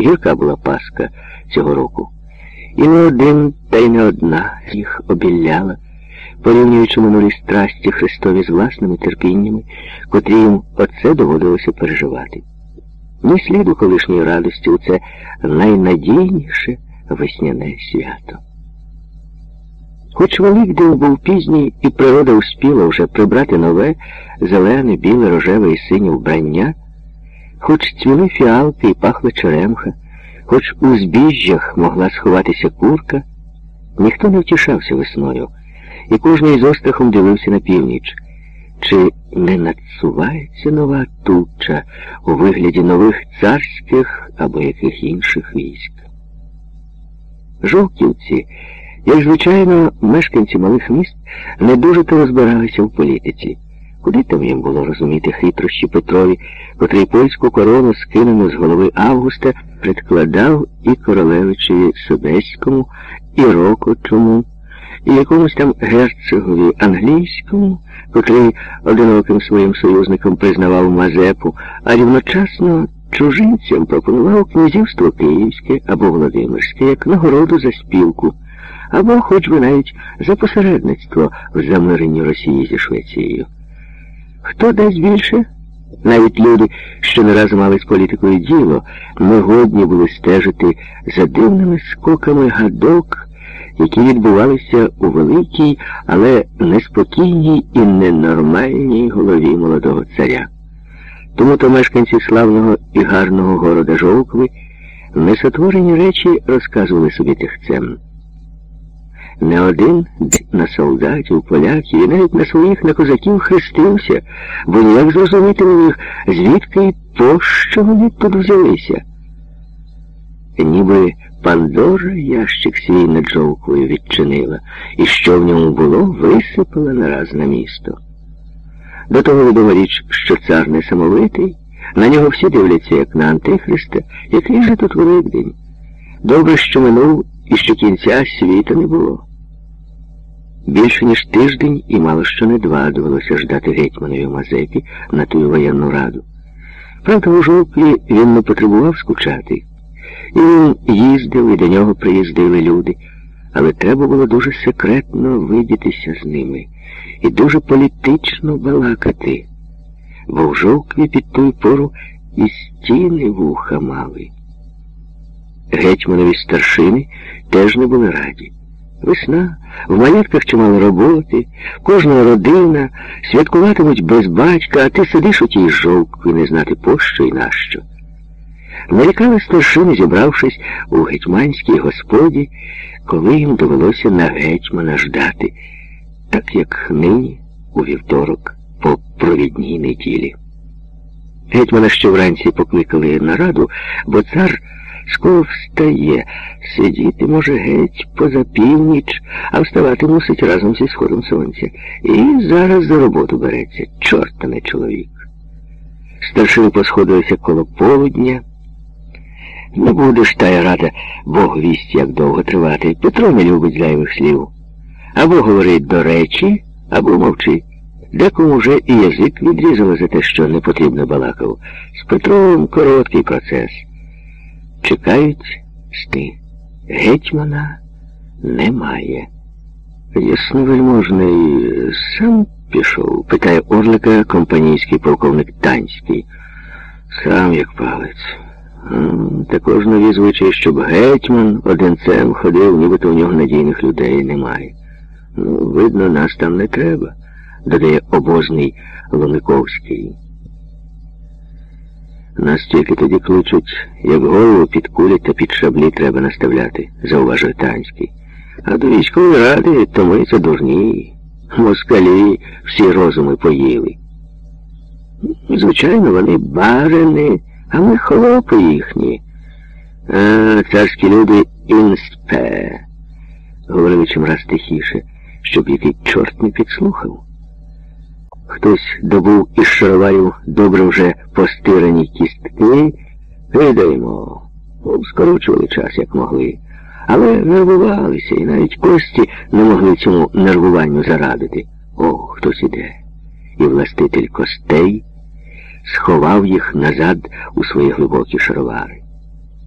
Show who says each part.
Speaker 1: Гірка була Пасха цього року. І не один, та й не одна їх обіляла, порівнюючи минулі страсті Христові з власними терпіннями, котрі їм оце доводилося переживати. Ні сліду колишньої радості у це найнадійніше весняне свято. Хоч Великдень був пізній, і природа успіла вже прибрати нове, зелене, біле, рожеве і синє вбрання, хоч цвіли фіалки і пахла черемха, хоч у збіжжях могла сховатися курка, ніхто не втішався весною, і кожний з острахом дивився на північ. Чи не надсувається нова туча у вигляді нових царських або яких інших військ? Жовківці, як звичайно, мешканці малих міст не дуже то розбиралися в політиці. Куди там їм було розуміти хитрощі Петрові, котрий польську корону, скинену з голови Августа, предкладав і королевичеві Собеському, і Рокочому, і якомусь там герцогові англійському, котрий одиноким своїм союзником признавав Мазепу, а рівночасно чужинцям пропонував князівство Київське або Володимирське як нагороду за спілку, або хоч би навіть за посередництво в замиренні Росії зі Швецією. Хто дасть більше? Навіть люди, що не раз мали з політикою діло, не годні були стежити за дивними скоками гадок, які відбувалися у великій, але неспокійній і ненормальній голові молодого царя. Тому то мешканці славного і гарного города Жовкви несотворені речі розказували собі тихцем. Не один на солдатів, поляків і навіть на своїх на козаків хрестився, бо ніяк зрозуміти не міг, звідки і пощо вони тут взялися. Ніби Пандора ящик свій над жовкою відчинила, і що в ньому було, висипала нараз на місто. До того відома річ, що цар несамовитий, на нього всі дивляться, як на Антихриста, який же тут Великдень. Добре, що минув і що кінця світу не було. Більше ніж тиждень і мало що не два довелося ждати гетьманові Мазепі на ту воєнну раду. Правда, у жовтні він не потребував скучати. І він їздив, і до нього приїздили люди, але треба було дуже секретно видітися з ними і дуже політично балакати, бо в жовкві під ту пору і стіни вуха мали. Гетьманові старшини теж не були раді. Весна, в маєтках чимало роботи, кожна родина святкуватимуть без батька, а ти сидиш у тій жовкві не знати пощо і нащо. Нарікали старшини, зібравшись у гетьманській господі, коли їм довелося на гетьмана ждати, так як нині, у вівторок, по провідній неділі. Гетьмана ще вранці покликали на раду, бо цар скоро встає, сидіти може геть поза північ, а вставати мусить разом зі сходом сонця. І зараз за роботу береться. Чорта не чоловік. Старшини посходилися коло полудня. Не будеш тая рада Бог вість, як довго тривати. Петро не любить зайвих слів. Або говорить до речі, або мовчи. Декому вже і язик відрізало за те, що не потрібно балакав. З Петровим короткий процес. Чекають сти. Гетьмана немає. Ясновельможний сам пішов, питає Орлика компанійський полковник Танський. Сам як палець. Також нові звичаї, щоб гетьман одинцем ходив, нібито у нього надійних людей немає. Ну, видно, нас там не треба, додає обозний Ломиковський. Нас тільки тоді кличуть, як голову під кулі та під шаблі треба наставляти, зауважує Танський. А до військової ради то ми це дурні. Москалі всі розуми поїли. Звичайно, вони барини. А ми хлопи їхні. А царські люди інспе, говорили чимраз тихіше, щоб який чорт не підслухав. Хтось добув із шароварів добре вже постирані кістки, видаємо, скорочували час, як могли. Але нервувалися, і навіть кості не могли цьому нервуванню зарадити. О, хтось іде. І властитель костей сховав їх назад у свої глибокі шаровари.